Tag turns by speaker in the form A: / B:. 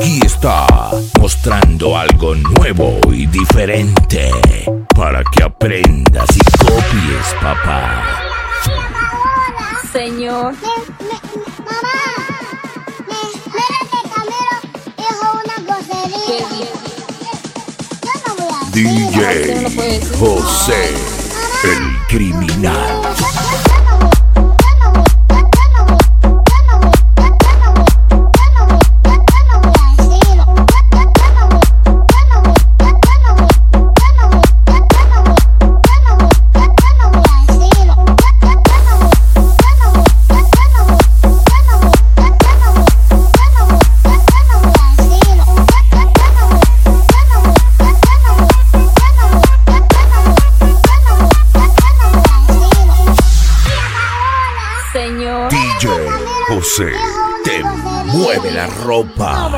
A: Aquí está, mostrando algo nuevo y diferente. Para que aprendas y copies, papá.
B: Señor.
C: Me- me- mamá, me, mira que Camilo dijo una grosería. Yo no voy a
A: DJ. José, el criminal. José, te mueve la ropa.